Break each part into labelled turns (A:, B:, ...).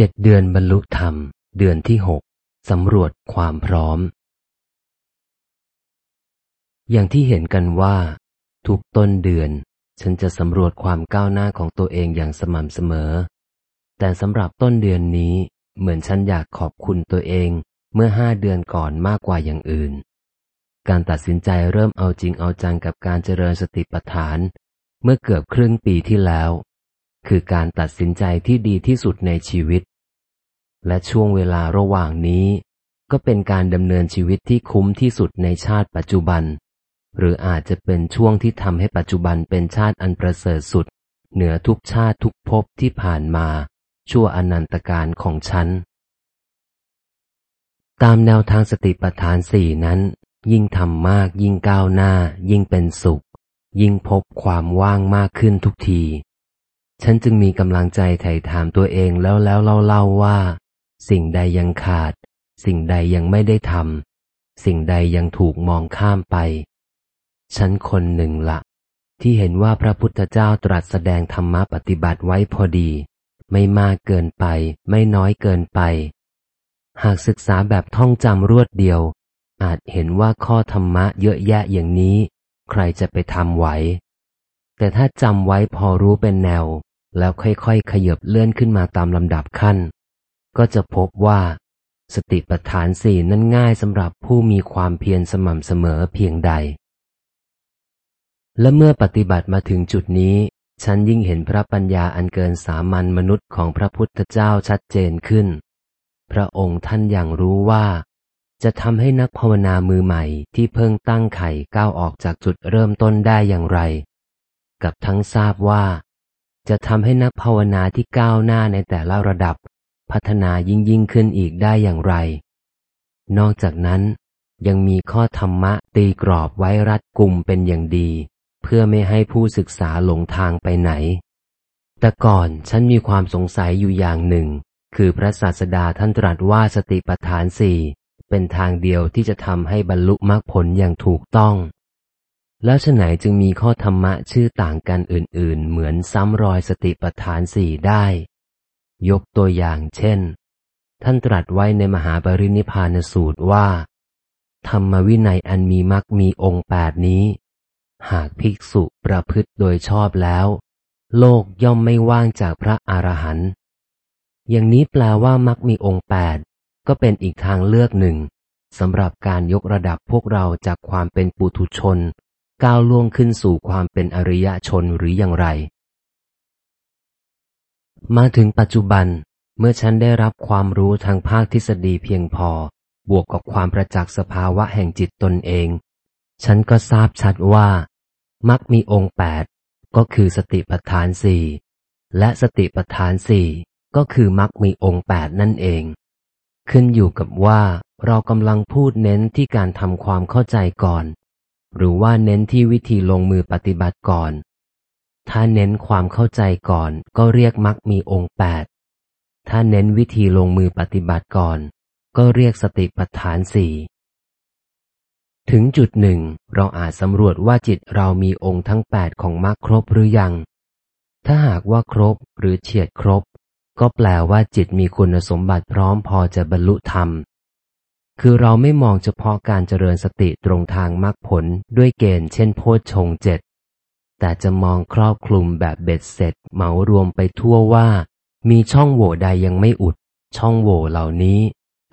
A: เจ็ดเดือนบรรลุธรรม เดือนที่หกสำรวจความพร้อม อย่างที่เห็นกันว่า ทุกต้นเดือน ฉันจะสำรวจความก้าวหน้าของตัวเองอย่างสม่ำเสมอ แต่สำหรับต้นเดือนนี้ เหมือนฉันอยากขอบคุณตัวเองเมื่อห้าเดือนก่อนมากกว่าอย่างอื่น การตัดสินใจเริ่มเอาจริงเอาจังกับการเจริญสติปัฏฐาน เมื่อเกือบครึ่งปีที่แล้ว คือการตัดสินใจที่ดีที่สุดในชีวิต และช่วงเวลาระหว่างนี้ ก็เป็นการดำเนินชีวิตที่คุ้มที่สุดในชาติปัจจุบัน หรืออาจจะเป็นช่วงที่ทำให้ปัจจุบันเป็นชาติอันประเสริฐสุด เหนือทุกชาติทุกภพที่ผ่านมา ชั่วอนันตการของฉัน ตามแนวทางสติปัฏฐานสี่นั้น ยิ่งทำมากยิ่งก้าวหน้า ยิ่งเป็นสุข ยิ่งพบความว่างมากขึ้นทุกที ฉันจึงมีกำลังใจไถ่ถามตัวเองแล้วแล้วเล่าเล่าว่า สิ่งใดยังขาด สิ่งใดยังไม่ได้ทำสิ่งใดยังถูกมองข้ามไป ฉันคนหนึ่งละ ที่เห็นว่าพระพุทธเจ้าตรัสแสดงธรรมะปฏิบัติไว้พอดี ไม่มากเกินไป ไม่น้อยเกินไป หากศึกษาแบบท่องจำรวดเดียว อาจเห็นว่าข้อธรรมะเยอะแยะอย่างนี้ ใครจะไปทำไหวแต่ถ้าจำไว้พอรู้เป็นแนว แล้วค่อยๆ ขยบเลื่อนขึ้นมาตามลำดับขั้น ก็จะพบว่า สติปัฏฐานสี่นั้นง่ายสำหรับผู้มีความเพียรสม่ำเสมอเพียงใด และเมื่อปฏิบัติมาถึงจุดนี้ ฉันยิ่งเห็นพระปัญญาอันเกินสามัญมนุษย์ของพระพุทธเจ้าชัดเจนขึ้น พระองค์ท่านอย่างรู้ว่า จะทำให้นักภาวนามือใหม่ที่เพิ่งตั้งไข่ก้าวออกจากจุดเริ่มต้นได้อย่างไร กับทั้งทราบว่า จะทำให้นักภาวนาที่ก้าวหน้าในแต่ละระดับ พัฒนายิ่งยิ่งขึ้นอีกได้อย่างไร นอกจากนั้น ยังมีข้อธรรมะตีกรอบไว้รัดกลุ่มเป็นอย่างดี เพื่อไม่ให้ผู้ศึกษาหลงทางไปไหน แต่ก่อนฉันมีความสงสัยอยู่อย่างหนึ่ง คือพระศาสดาท่านตรัสว่าสติปัฏฐานสี่เป็นทางเดียวที่จะทำให้บรรลุมรรคผลอย่างถูกต้อง แล้วฉไหนจึงมีข้อธรรมะชื่อต่างกันอื่น ๆ เหมือนซ้ำรอยสติปัฏฐานสี่ได้ ยกตัวอย่างเช่น ท่านตรัสไว้ในมหาปรินิพานสูตรว่า ธรรมวินัยอันมีมรรคมีองค์แปดนี้ หากภิกษุประพฤติโดยชอบแล้ว โลกย่อมไม่ว่างจากพระอรหันต์อย่างนี้แปลว่ามรรคมีองค์แปดก็เป็นอีกทางเลือกหนึ่งสำหรับการยกระดับพวกเราจากความเป็นปุถุชน ก้าวล่วงขึ้นสู่ความเป็นอริยชนหรืออย่างไร มาถึงปัจจุบันเมื่อฉันได้รับความรู้ทางภาคทฤษฎีเพียงพอ บวกกับความประจักษ์สภาวะแห่งจิตตนเอง ฉันก็ทราบชัดว่า มักมีองค์แปดก็คือสติปัฏฐานสี่และสติปัฏฐานสี่ก็คือมักมีองค์แปดนั่นเอง ขึ้นอยู่กับว่าเรากำลังพูดเน้นที่การทำความเข้าใจก่อน หรือว่าเน้นที่วิธีลงมือปฏิบัติก่อน ถ้าเน้นความเข้าใจก่อนก็เรียกมักมีองค์แปดถ้าเน้นวิธีลงมือปฏิบัติก่อน ก็เรียกสติปัฏฐานสี่ถึงจุดหนึ่ง เราอาจสำรวจว่าจิตเรามีองค์ทั้งแปดของมรรคครบหรือยัง ถ้าหากว่าครบหรือเฉียดครบ ก็แปลว่าจิตมีคุณสมบัติพร้อมพอจะบรรลุธรรม คือเราไม่มองเฉพาะการเจริญสติตรงทางมรรคผลด้วยเกณฑ์เช่นโพชฌงเจ็ดแต่จะมองครอบคลุมแบบเบ็ดเสร็จเหมารวมไปทั่วว่า มีช่องโหว่ใดยังไม่อุด ช่องโหว่เหล่านี้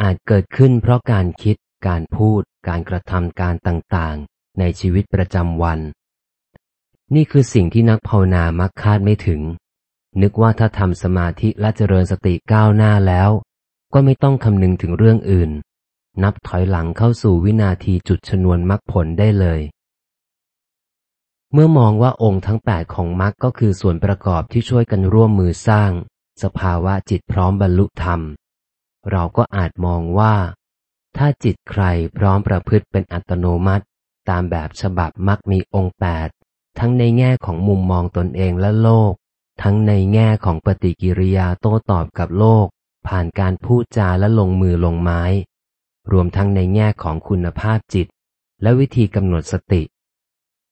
A: อาจเกิดขึ้นเพราะการคิด การพูด การกระทำการต่างๆ ในชีวิตประจำวัน นี่คือสิ่งที่นักภาวนามักคาดไม่ถึง นึกว่าถ้าทำสมาธิและเจริญสติก้าวหน้าแล้ว ก็ไม่ต้องคำนึงถึงเรื่องอื่น นับถอยหลังเข้าสู่วินาทีจุดชนวนมรรคผลได้เลย เมื่อมองว่าองค์ทั้งแปดของมรรคก็คือส่วนประกอบที่ช่วยกันร่วมมือสร้าง สภาวะจิตพร้อมบรรลุธรรม เราก็อาจมองว่า ถ้าจิตใครพร้อมประพฤติเป็นอัตโนมัติ ตามแบบฉบับมักมีองค์แปดทั้งในแง่ของมุมมองตนเองและโลก ทั้งในแง่ของปฏิกิริยาโต้ตอบกับโลก ผ่านการพูดจาและลงมือลงไม้ รวมทั้งในแง่ของคุณภาพจิต และวิธีกำหนดสติ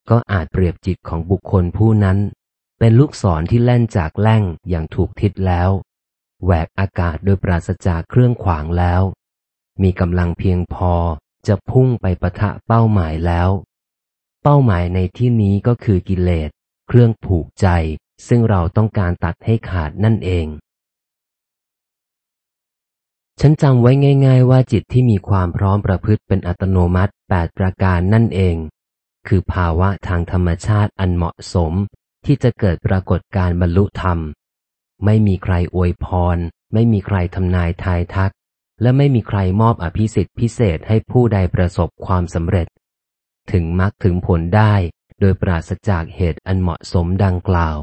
A: ก็อาจเปรียบจิตของบุคคลผู้นั้น เป็นลูกศรที่แล่นจากแล่งอย่างถูกทิศแล้ว แหวกอากาศโดยปราศจากเครื่องขวางแล้ว มีกำลังเพียงพอจะพุ่งไปปะทะเป้าหมายแล้ว เป้าหมายในที่นี้ก็คือกิเลส เครื่องผูกใจ ซึ่งเราต้องการตัดให้ขาดนั่นเอง ฉันจำไว้ง่าย ๆ ว่าจิตที่มีความพร้อมประพฤติเป็นอัตโนมัติแปดประการนั่นเอง คือภาวะทางธรรมชาติอันเหมาะสม ที่จะเกิดปรากฏการบรรลุธรรม ไม่มีใครอวยพร ไม่มีใครทำนายทายทัก และไม่มีใครมอบอภิสิทธิพิเศษให้ผู้ใดประสบความสำเร็จ ถึงมรรคถึงผลได้ โดยปราศจากเหตุอันเหมาะสมดังกล่าว